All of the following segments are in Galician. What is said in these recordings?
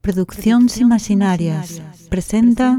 Producción Sin presenta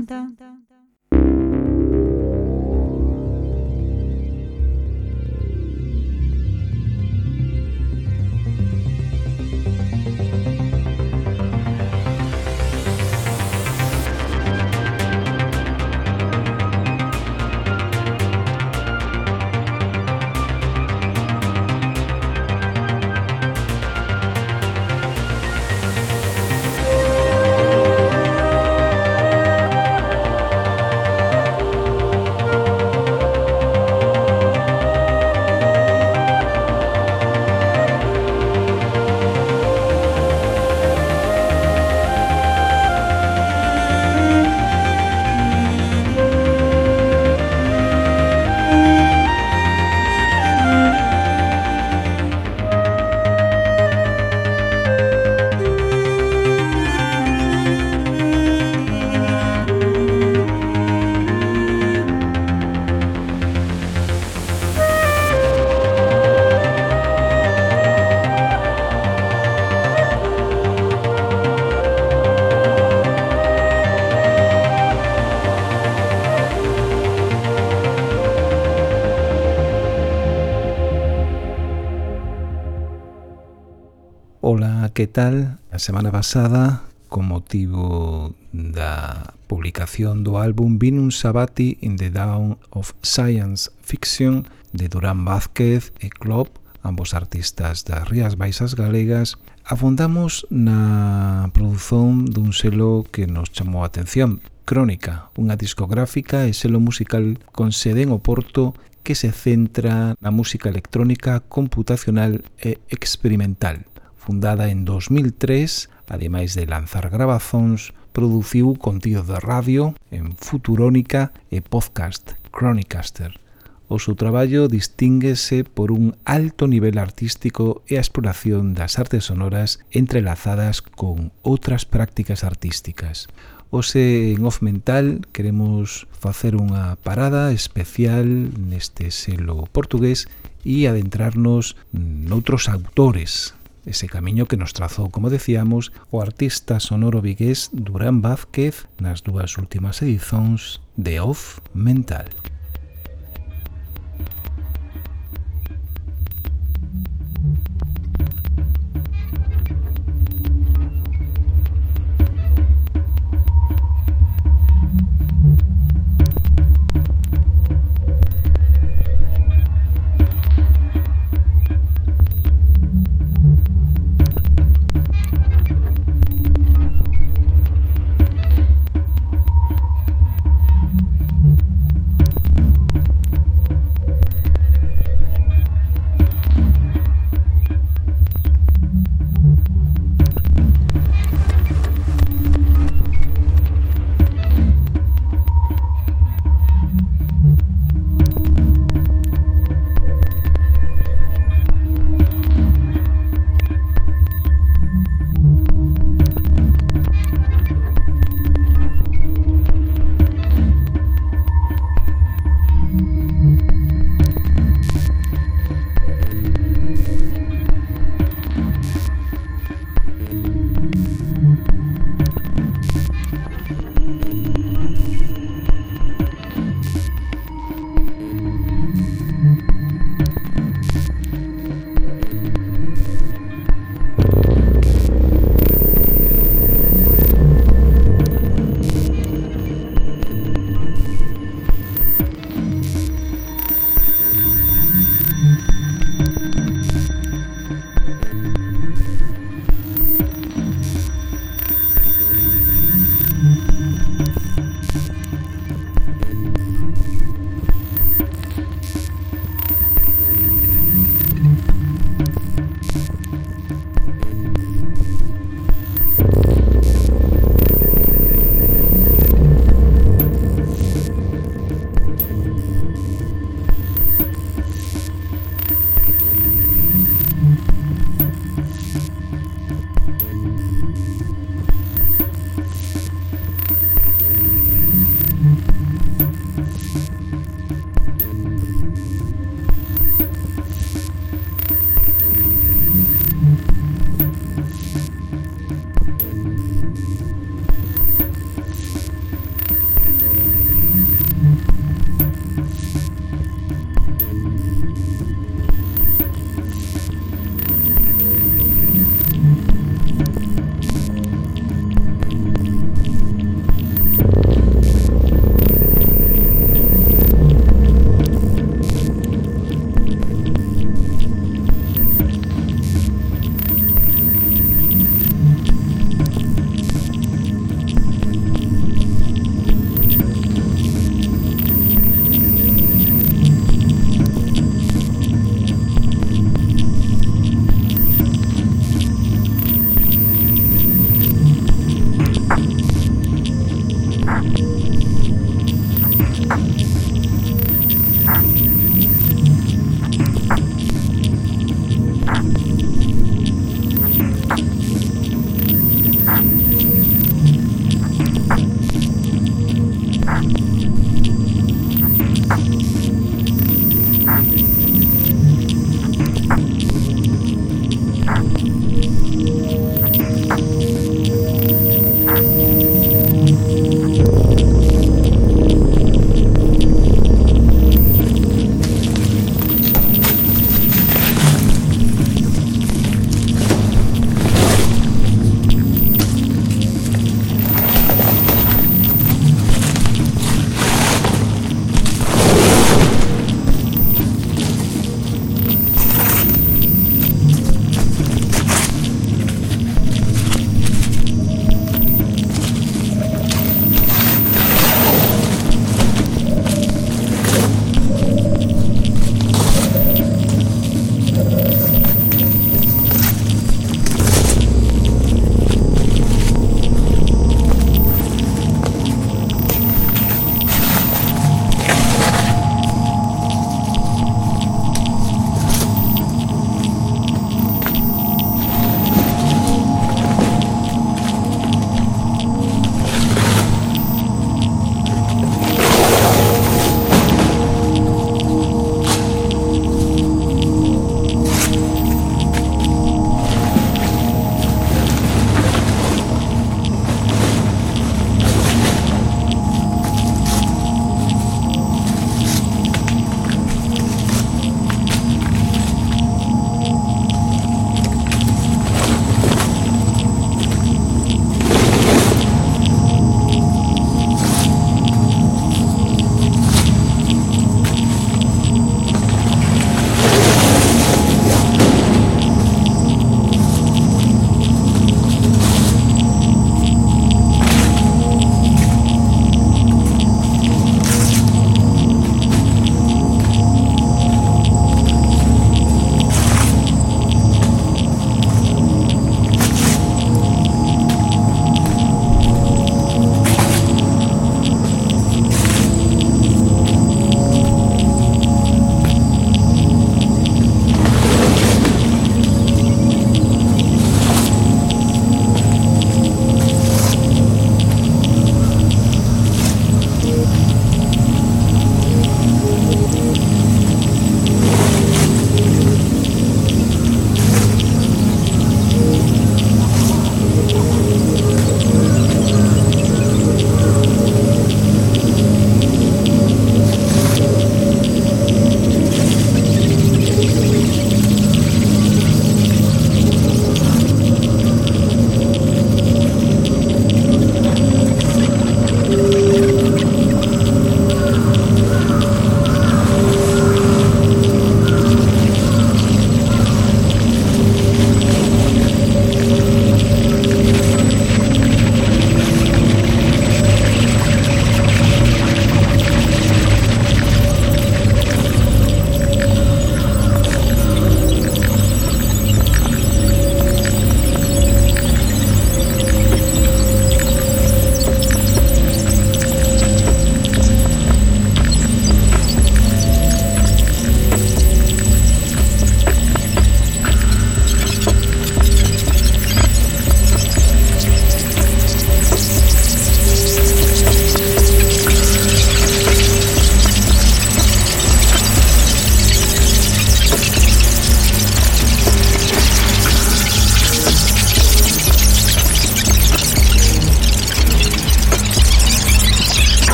que tal a semana pasada con motivo da publicación do álbum Vinum Sabati in the Down of Science Fiction de Durán Vázquez e Klopp, ambos artistas das Rías Baixas Galegas, afondamos na produción dun selo que nos chamou a atención, Crónica, unha discográfica e selo musical con sede en Oporto que se centra na música electrónica, computacional e experimental fundada en 2003, ademais de lanzar grabazóns, produciu contido de radio en Futurónica e podcast Chronicaster. O seu traballo distínguese por un alto nivel artístico e a exploración das artes sonoras entrelazadas con outras prácticas artísticas. Ose en Off Mental queremos facer unha parada especial neste selo portugués e adentrarnos noutros autores ese camiño que nos trazou, como decíamos, o artista sonoro vigués Durán Vázquez nas dúas últimas edicións de Off Mental.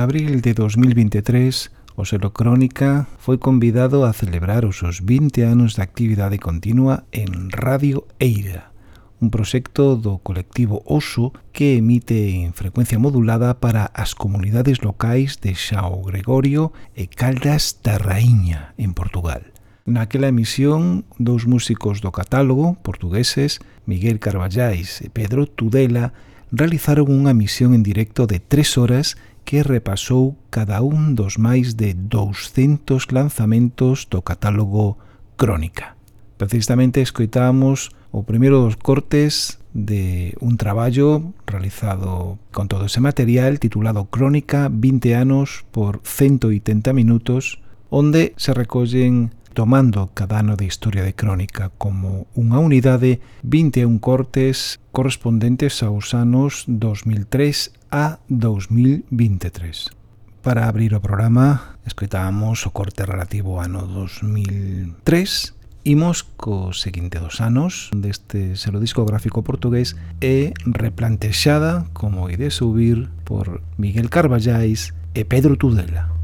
abril de 2023 o Selo Crónica foi convidado a celebrar os seus 20 anos de actividade continua en Radio Eira, un proxecto do colectivo Oso que emite en frecuencia modulada para as comunidades locais de Xao Gregorio e Caldas da Raíña, en Portugal. Naquela emisión, dous músicos do catálogo portugueses, Miguel Carballais e Pedro Tudela, realizaron unha misión en directo de tres horas que repasou cada un dos máis de 200 lanzamentos do catálogo Crónica. Precisamente escoitamos o primeiro dos cortes de un traballo realizado con todo ese material titulado Crónica 20 anos por 180 minutos, onde se recollen tomando cada ano de Historia de Crónica como unha unidade 21 cortes correspondentes aos anos 2003 a 2023. Para abrir o programa, escoitábamos o corte relativo ao ano 2003 Imos co seguinte dos anos deste selo discográfico portugués e replantexada como ide subir por Miguel Carballais e Pedro Tudela.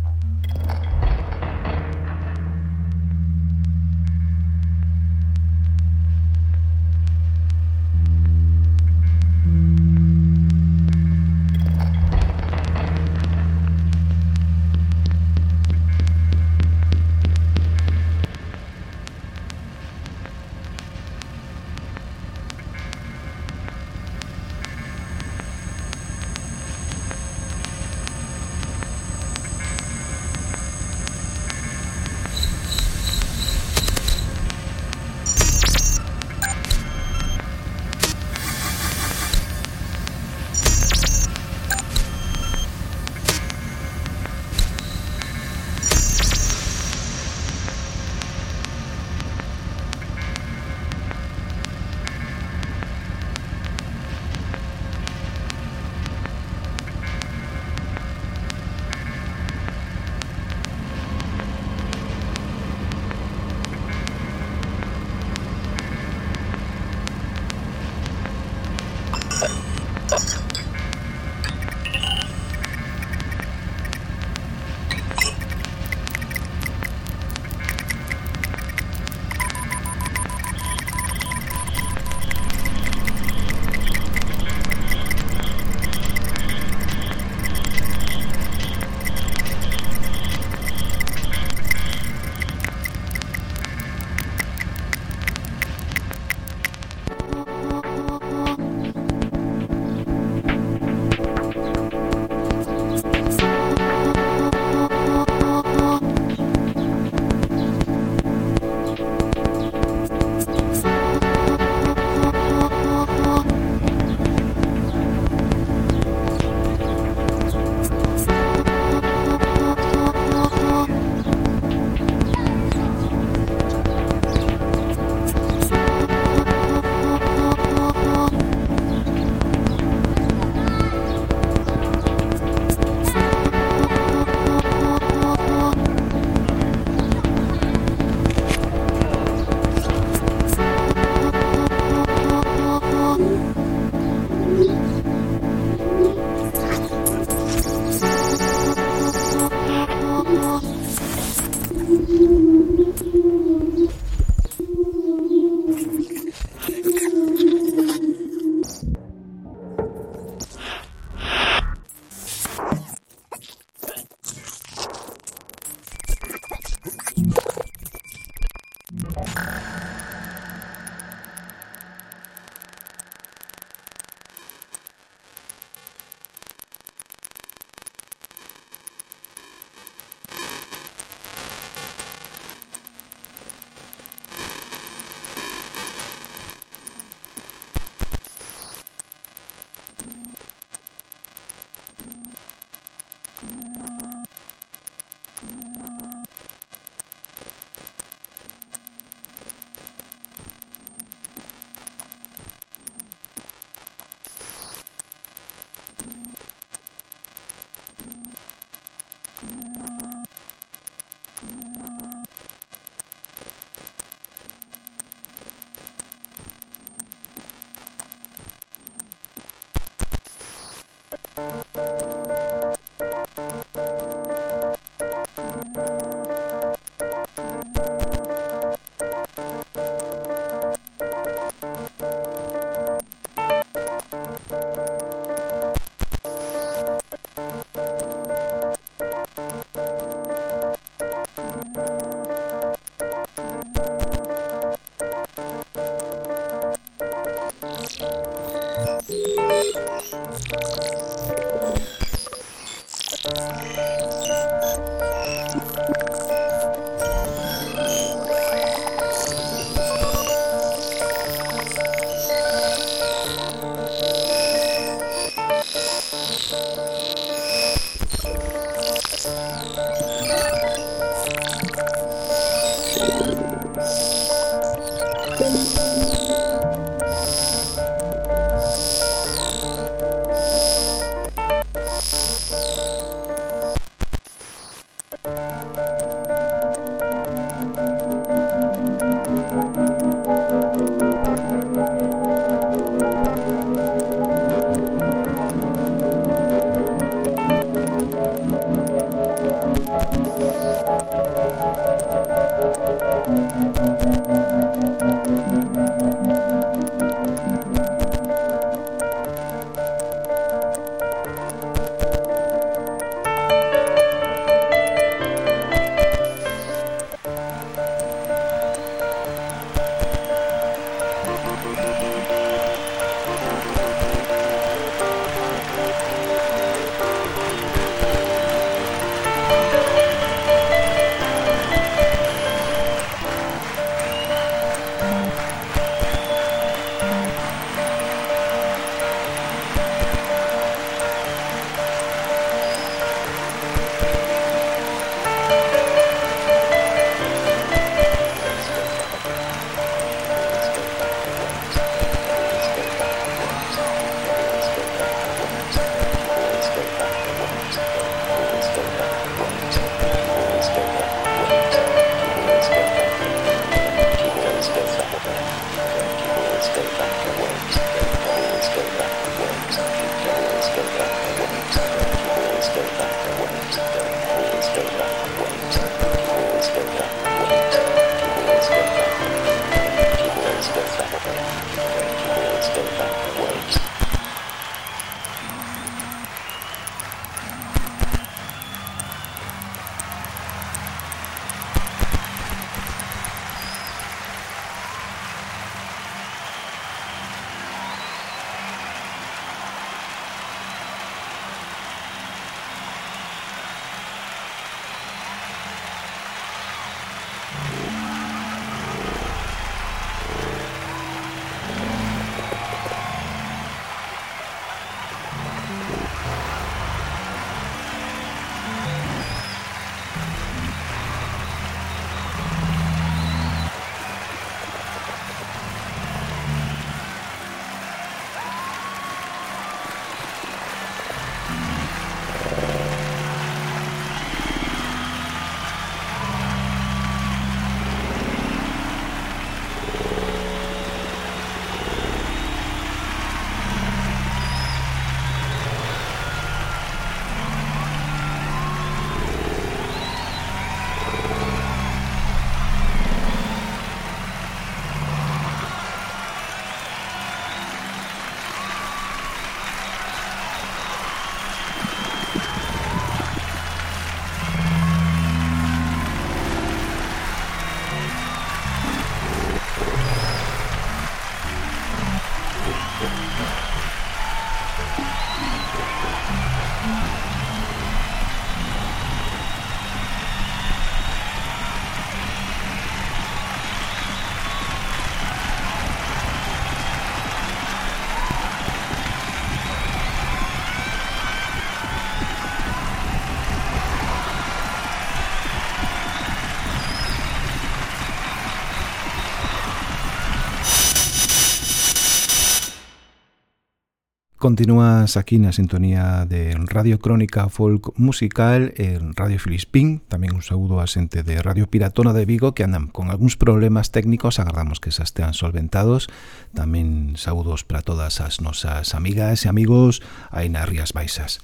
Continúas aquí na sintonía de Radio Crónica Folk Musical en Radio Filispín. Tamén un saúdo a xente de Radio Piratona de Vigo Que andan con algúns problemas técnicos. Agardamos que xa estean solventados. Tamén saúdos para todas as nosas amigas e amigos aí nas Rías Baixas.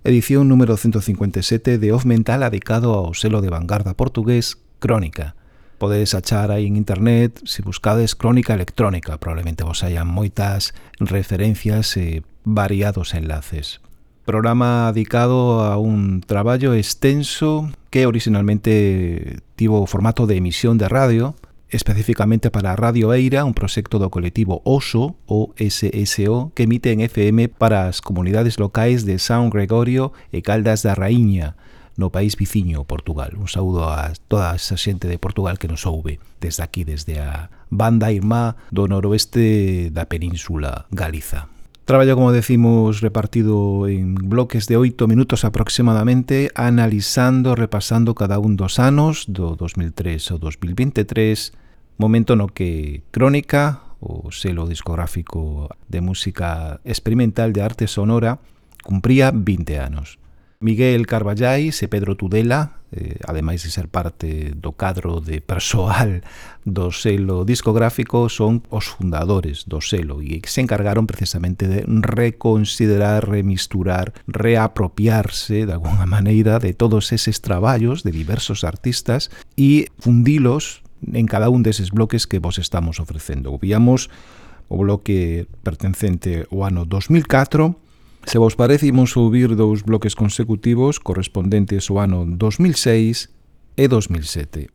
Edición número 157 de Off Mental adicado ao selo de vanguarda portugués Crónica. Podedes achar aí en internet, se buscades crónica electrónica, probablemente vos hayan moitas referencias e variados enlaces. Programa dedicado a un traballo extenso que originalmente tivo formato de emisión de radio, especificamente para Radio Eira, un proxecto do colectivo OSO, o SSO, que emite en FM para as comunidades locais de San Gregorio e Caldas da Raíña, no país viciño, Portugal. Un saúdo a toda esa xente de Portugal que nos ouve desde aquí, desde a banda irmá do noroeste da península Galiza. Traballo, como decimos, repartido en bloques de oito minutos aproximadamente, analizando, repasando cada un dos anos, do 2003 ao 2023, momento no que Crónica, o selo discográfico de música experimental de arte sonora, cumpría 20 anos. Miguel Carballais e Pedro Tudela, eh, ademais de ser parte do cadro de persoal do selo discográfico, son os fundadores do selo e se encargaron precisamente de reconsiderar, remisturar, reapropiarse de alguna maneira de todos eses traballos de diversos artistas e fundilos en cada un deses bloques que vos estamos ofrecendo. Víamos o bloque pertencente ao ano 2004 Se vos parece, imos subir dous bloques consecutivos correspondentes ao ano 2006 e 2007.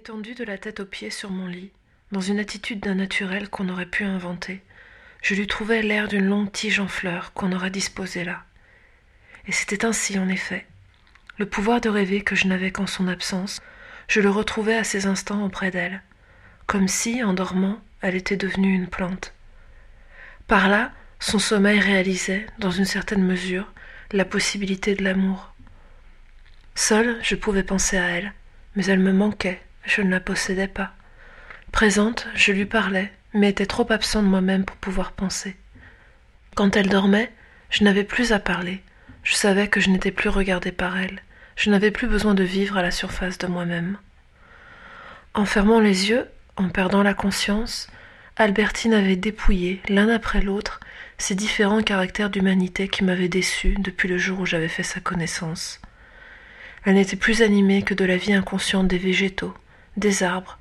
Étendu de la tête aux pieds sur mon lit, dans une attitude d'un naturel qu'on aurait pu inventer, je lui trouvais l'air d'une longue tige en fleurs qu'on aurait disposée là. Et c'était ainsi, en effet. Le pouvoir de rêver que je n'avais qu'en son absence, je le retrouvais à ces instants auprès d'elle, comme si, en dormant, elle était devenue une plante. Par là, son sommeil réalisait, dans une certaine mesure, la possibilité de l'amour. Seule, je pouvais penser à elle, mais elle me manquait, je ne la possédais pas. Présente, je lui parlais, mais était trop absent de moi-même pour pouvoir penser. Quand elle dormait, je n'avais plus à parler, je savais que je n'étais plus regardée par elle, je n'avais plus besoin de vivre à la surface de moi-même. En fermant les yeux, en perdant la conscience, Albertine avait dépouillé, l'un après l'autre, ces différents caractères d'humanité qui m'avaient déçu depuis le jour où j'avais fait sa connaissance. Elle n'était plus animée que de la vie inconsciente des végétaux, des arbres,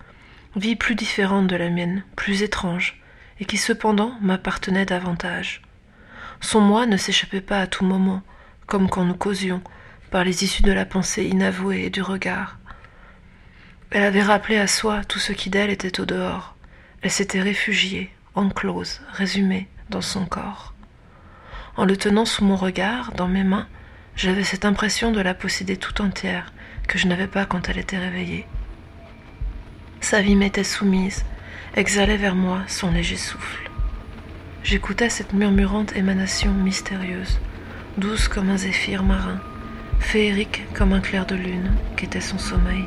vie plus différente de la mienne, plus étrange, et qui cependant m'appartenait davantage. Son moi ne s'échappait pas à tout moment, comme quand nous causions, par les issues de la pensée inavouée et du regard. Elle avait rappelé à soi tout ce qui d'elle était au dehors. Elle s'était réfugiée, enclose, résumée, dans son corps. En le tenant sous mon regard, dans mes mains, j'avais cette impression de la posséder tout entière que je n'avais pas quand elle était réveillée. Sa vie m'était soumise, exhalait vers moi son léger souffle. J'écoutais cette murmurante émanation mystérieuse, douce comme un zéphyr marin, féerique comme un clair de lune, qu'était son sommeil.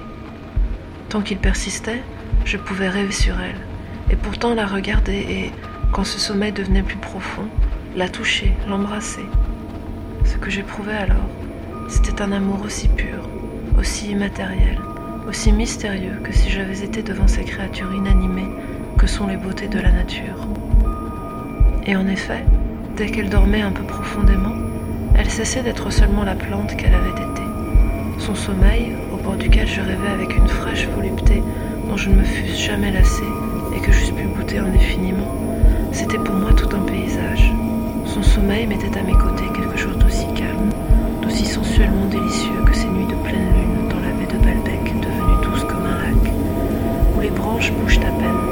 Tant qu'il persistait, je pouvais rêver sur elle, et pourtant la regarder et, quand ce sommeil devenait plus profond, la toucher, l'embrasser. Ce que j'éprouvais alors, c'était un amour aussi pur, aussi immatériel, aussi mystérieux que si j'avais été devant ces créatures inanimées que sont les beautés de la nature. Et en effet, dès qu'elle dormait un peu profondément, elle cessait d'être seulement la plante qu'elle avait été. Son sommeil, au bord duquel je rêvais avec une fraîche volupté dont je ne me fusse jamais lassée et que j'eusse pu goûter indéfiniment, c'était pour moi tout un paysage. Son sommeil mettait à mes côtés quelque chose d'aussi calme, d'aussi sensuellement délicieux que ces nuits de pleine lune dans la baie de Balbec, branches bougent à peine.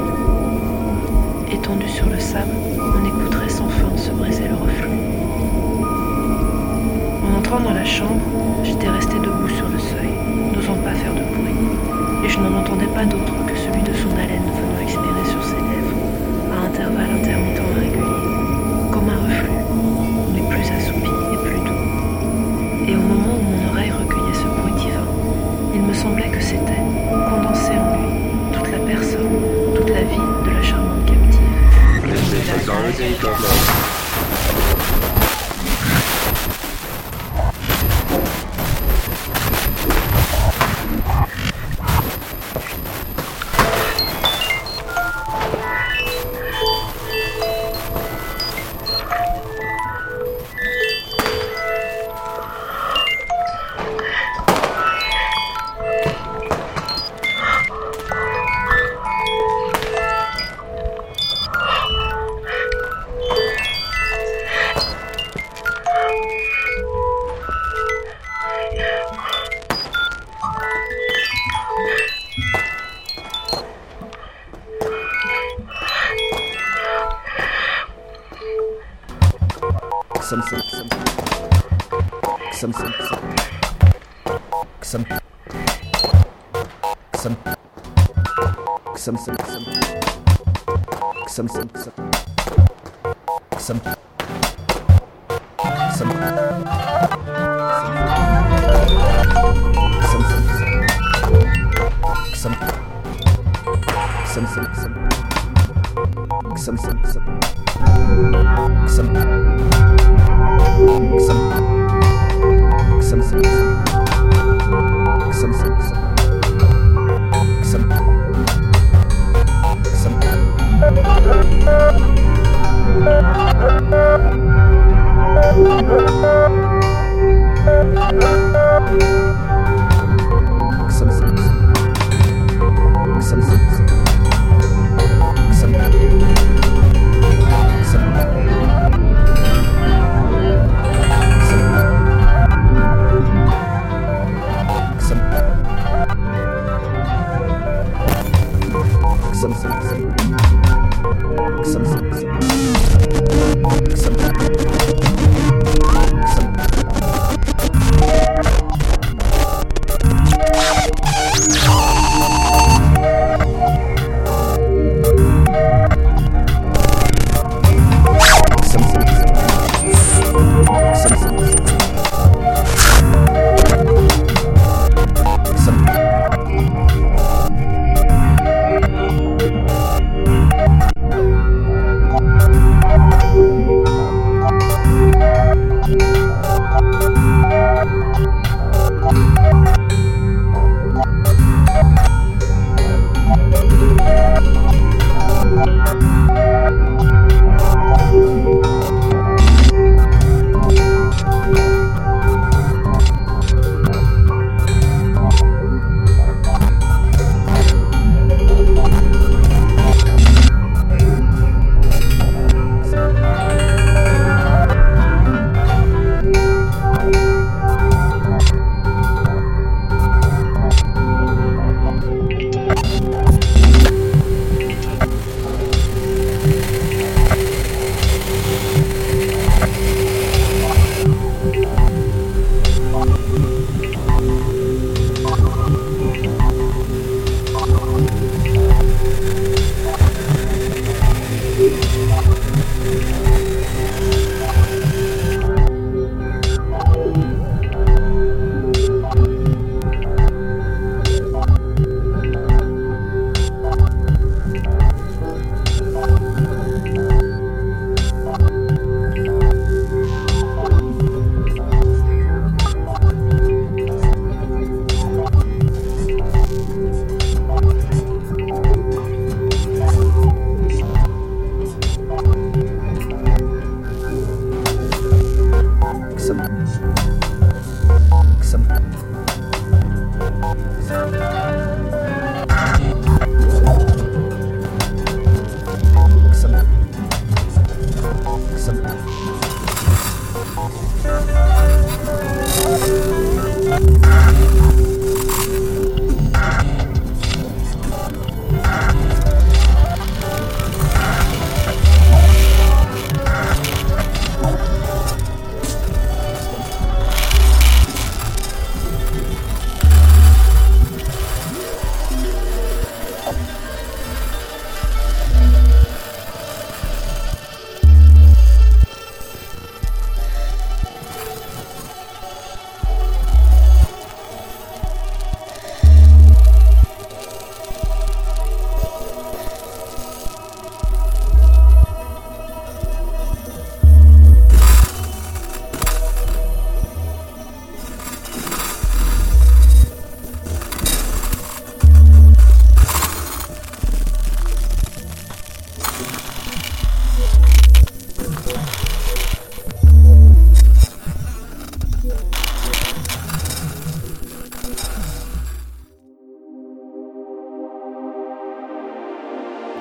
Étendu sur le sable, on écouterait sans fin se briser le reflux. En entrant dans la chambre, j'étais restée debout sur le seuil, n'osant pas faire de bruit, et je n'en entendais pas d'autre que celui de son haleine venant expirer sur ses some some some. Some some some. Some. Some. Some some some. Some some some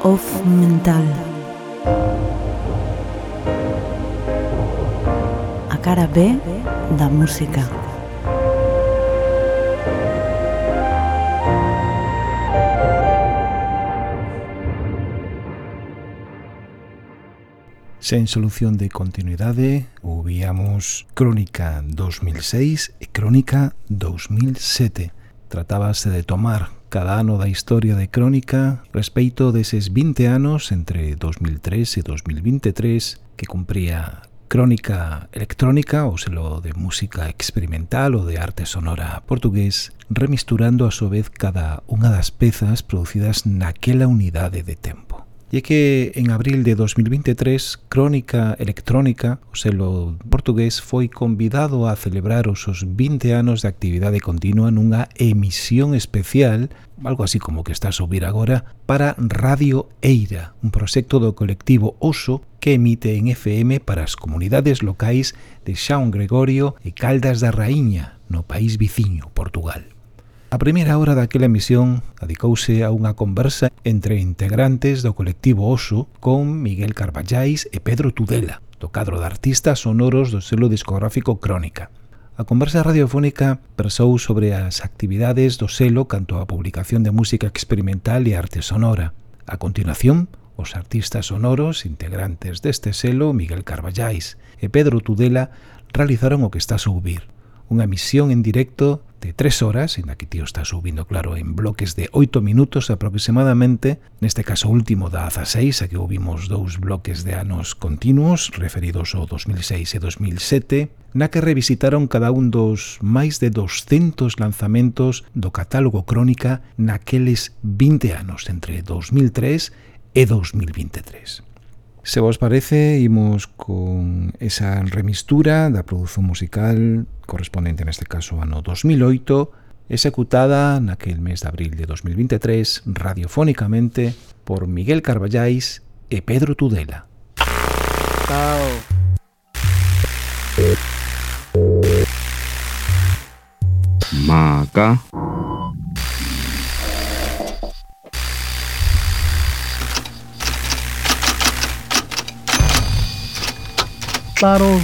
Off mental. A cara B da música. Sen solución de continuidade, ouvíamos Crónica 2006 e Crónica 2007. Tratábase de tomar cada ano da historia de Crónica respeito deses 20 anos entre 2003 e 2023 que cumpría Crónica Electrónica, ou selo de música experimental ou de arte sonora portugués, remisturando a súa vez cada unha das pezas producidas naquela unidade de tempo e que en abril de 2023 Crónica Electrónica, o selo portugués, foi convidado a celebrar os 20 anos de actividade continua nunha emisión especial, algo así como que está a subir agora, para Radio Eira, un proxecto do colectivo Oso que emite en FM para as comunidades locais de Xaun Gregorio e Caldas da Raíña, no país veciño, Portugal. A primeira hora daquela emisión adicouse a unha conversa entre integrantes do colectivo Oso con Miguel Carballais e Pedro Tudela, do cadro de artistas sonoros do selo discográfico Crónica. A conversa radiofónica versou sobre as actividades do selo canto á publicación de música experimental e arte sonora. A continuación, os artistas sonoros integrantes deste selo Miguel Carballais e Pedro Tudela realizaron o que está a subir, unha emisión en directo de 3 horas, en la que tío está subindo, claro, en bloques de 8 minutos aproximadamente, neste caso último da Aza 6, a que ouvimos dous bloques de anos continuos, referidos ao 2006 e 2007, na que revisitaron cada un dos máis de 200 lanzamentos do catálogo crónica naqueles 20 anos, entre 2003 e 2023. Se vos parece, imos con esa remistura da produción musical correspondente neste caso ano 2008, executada naquel mes de abril de 2023 radiofónicamente por Miguel Carballais e Pedro Tudela. Chao. Maca. Claro.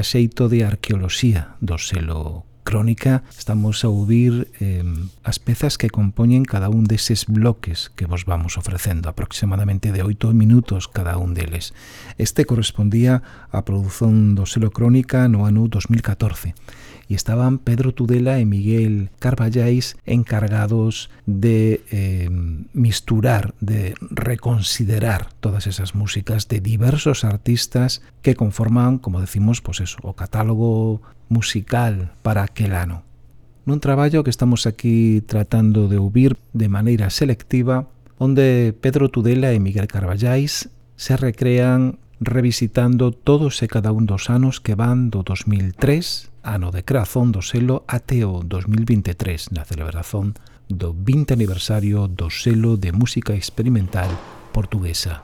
a xeito de arqueoloxía do selo crónica estamos a ouvir eh, as pezas que compoñen cada un deses bloques que vos vamos ofrecendo, aproximadamente de oito minutos cada un deles. Este correspondía á produción do selo crónica no ano 2014 e estaban Pedro Tudela e Miguel Carballais encargados de eh, misturar, de reconsiderar todas esas músicas de diversos artistas que conforman, como decimos, pues eso, o catálogo musical para aquel ano. Nun traballo que estamos aquí tratando de ouvir de maneira selectiva, onde Pedro Tudela e Miguel Carballais se recrean revisitando todos e cada un dos anos que van do 2003 ano de creazón do selo Ateo 2023 na celebración do 20 aniversario do selo de música experimental portuguesa.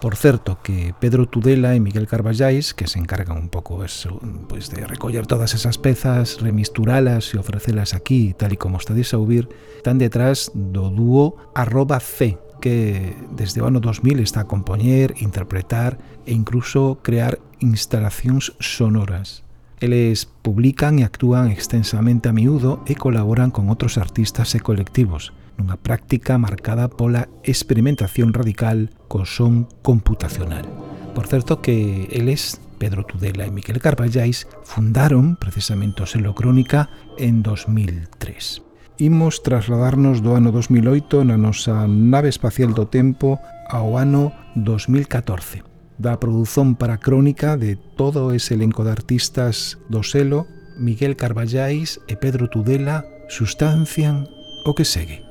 Por certo, que Pedro Tudela e Miguel Carballais, que se encargan un pouco eso, pues de recoller todas esas pezas, remisturalas e ofrecelas aquí, tal e como estades a ouvir, están detrás do dúo arroba C, que desde o ano 2000 está a compoñer, interpretar e incluso crear instalacións sonoras Eles publican e actúan extensamente a miúdo e colaboran con outros artistas e colectivos, nunha práctica marcada pola experimentación radical co son computacional. Por certo que eles, Pedro Tudela e Miquel Carballais, fundaron precisamente o selo Crónica en 2003. Imos trasladarnos do ano 2008 na nosa nave espacial do tempo ao ano 2014 da produción para crónica de todo ese elenco de artistas do selo Miguel Carballais e Pedro Tudela sustancian o que segue.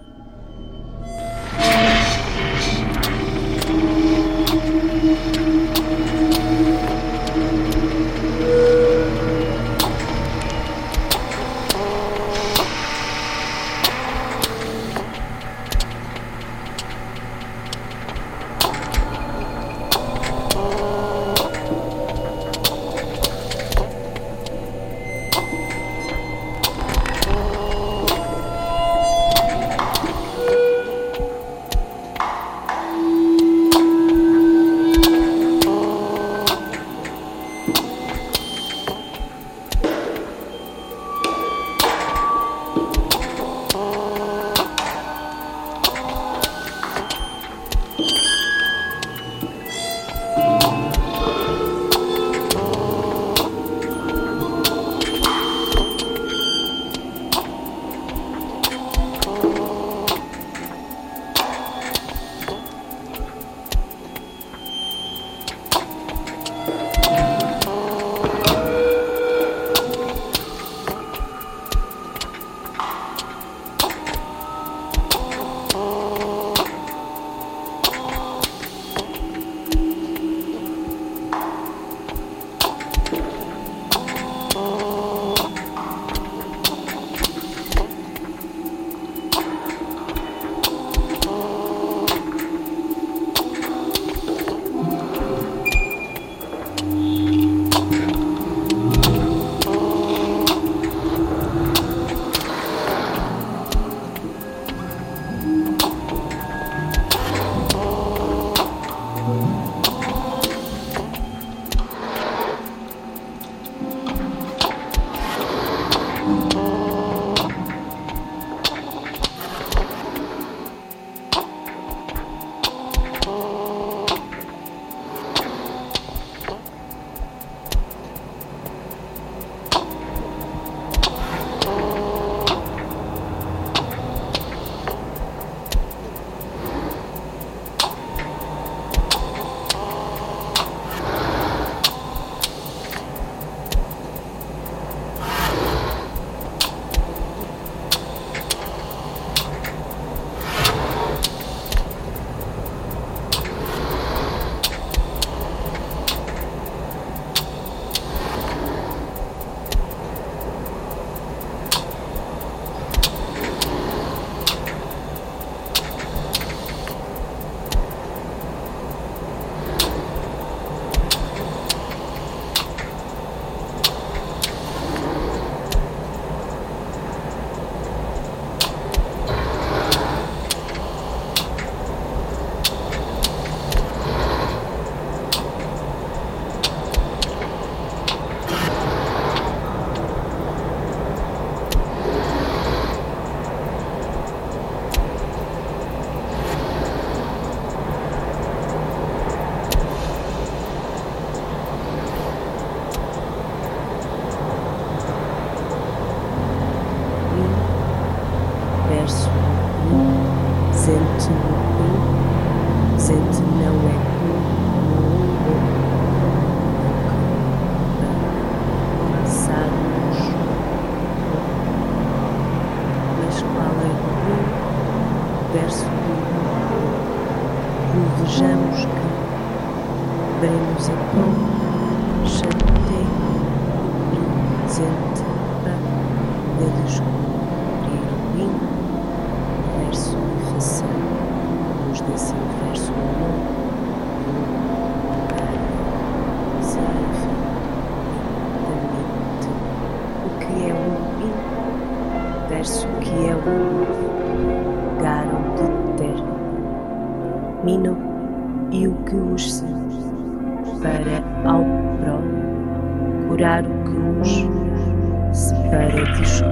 para discos,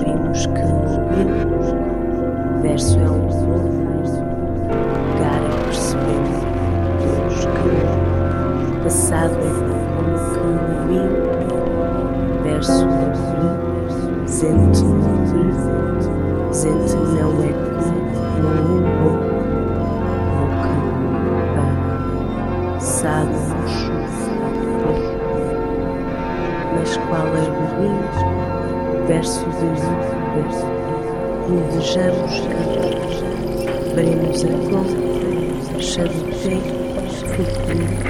vimos que o verso é um novo lugar a perceber que o passado é como que o verso presente, presente não é como que não é bom. Passado, chuva, qual harmonia, versos em verso, invejamos a veremos a conta, charuteiro, que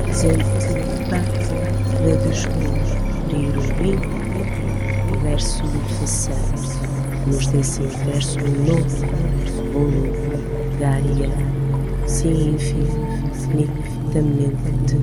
presente parte da dos meus livros, verso de façamos, nos desse verso novo, ou daria, sim, infinitamente.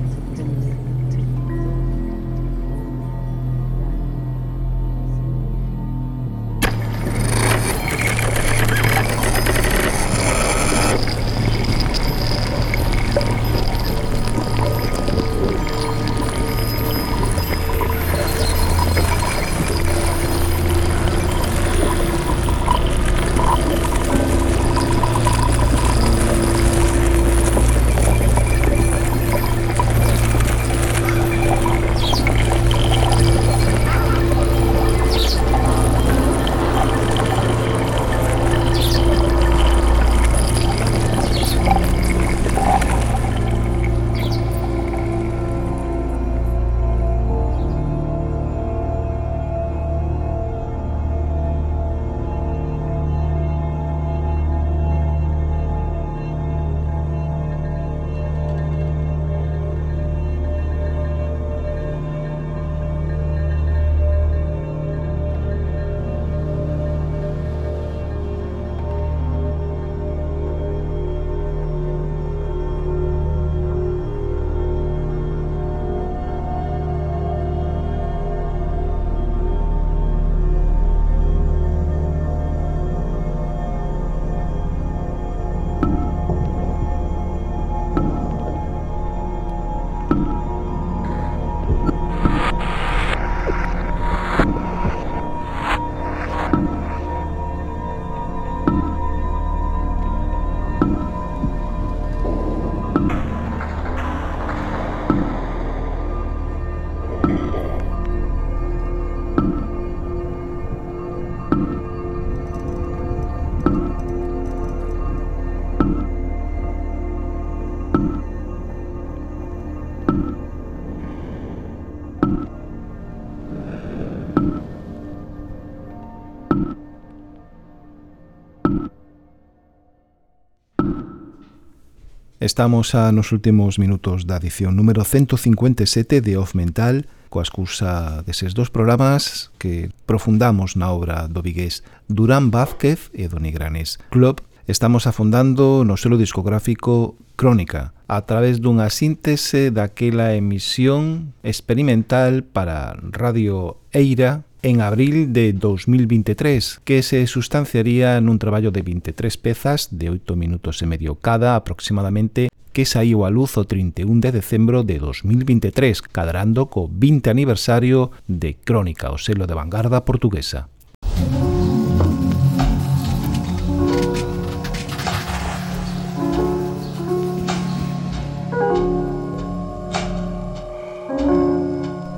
Estamos a nos últimos minutos da edición número 157 de Off Mental, coa excusa deses dos programas que profundamos na obra do vigués Durán Vázquez e do Nigranes Club. Estamos afondando no selo discográfico Crónica a través dunha síntese daquela emisión experimental para Radio Eira en abril de 2023, que se sustanciaría nun traballo de 23 pezas de 8 minutos e medio cada aproximadamente que saíu a luz o 31 de decembro de 2023, cadrando co 20 aniversario de Crónica, o selo de vanguarda portuguesa.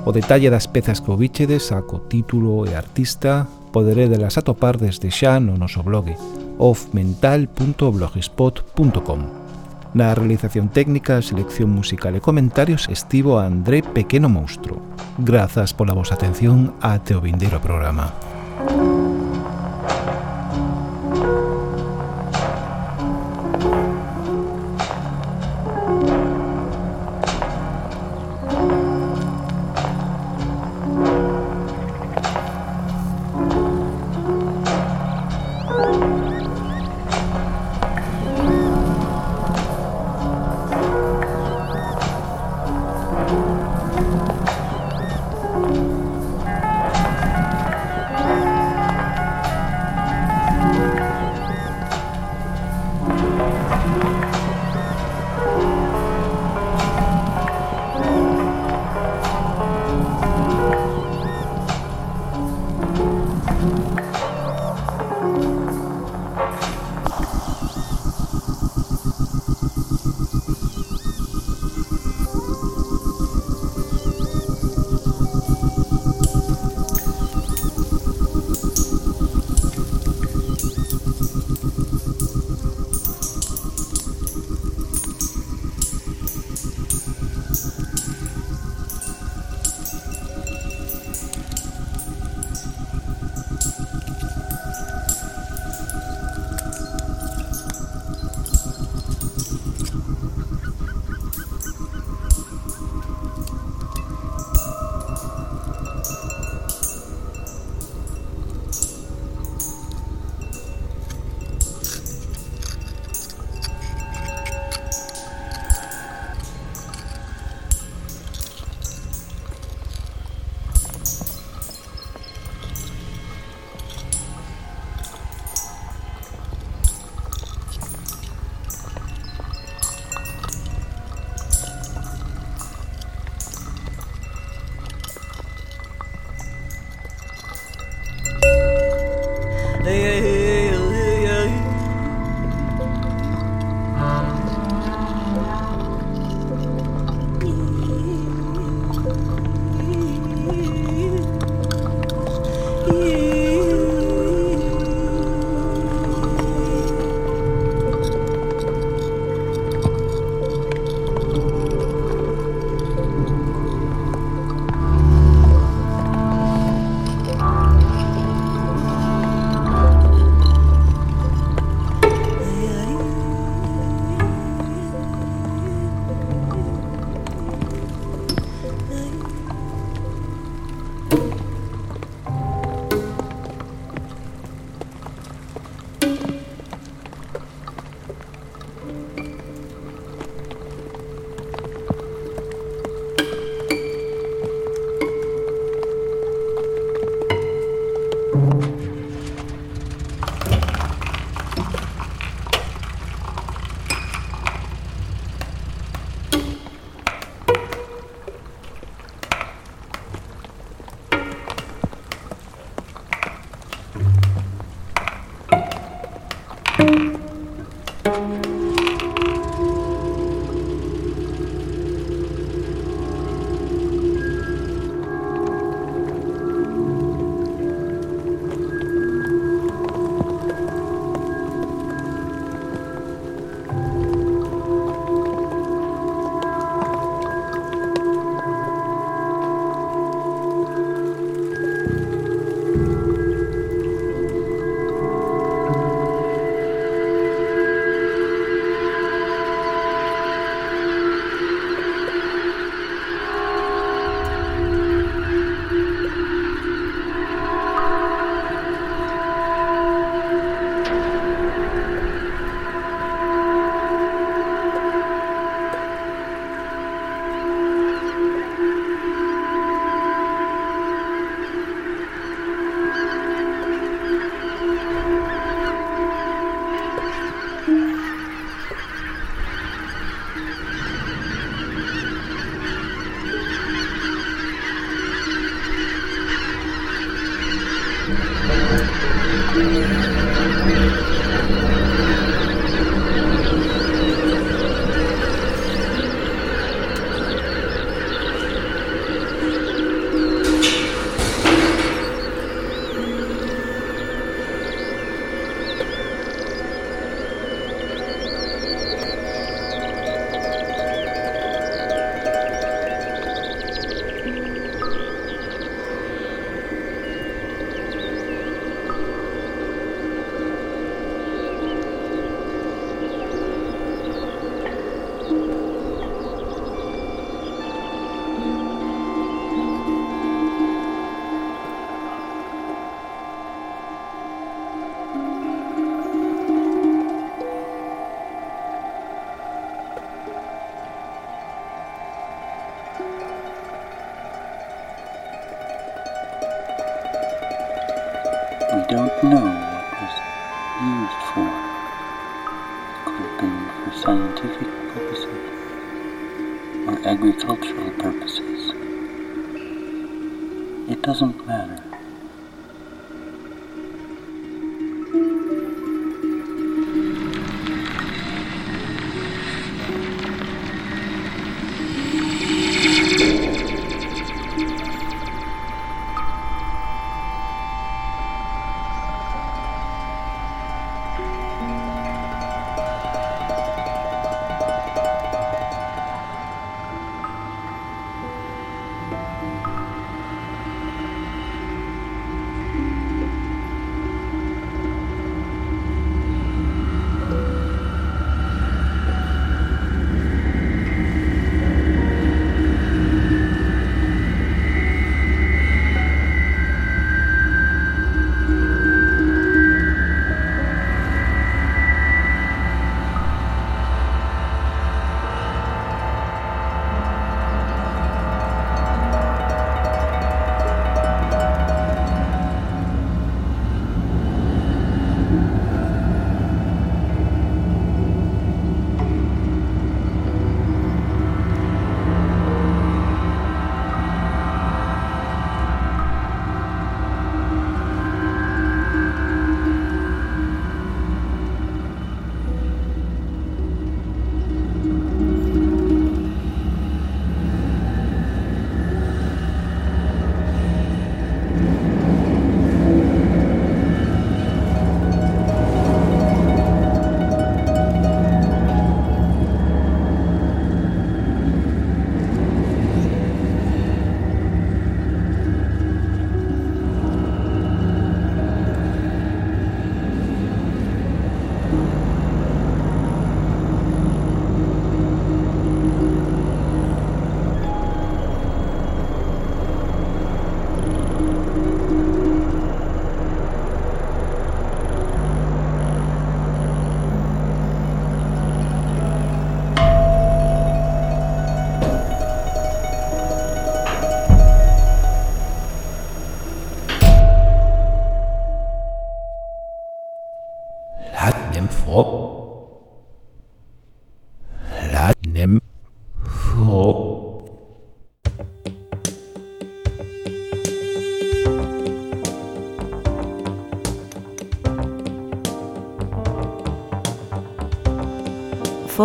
O detalle das pezas que oubichedes, saco título e artista, poderedelas atopar desde xa no noso blog offmental.blogspot.com Na realización técnica, selección musical e comentarios estivo a André Pequeno Monstro. Grazas pola vosa atención ate o vindeiro programa. Música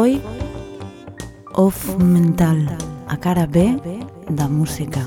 foi Off Mental, a cara B da música.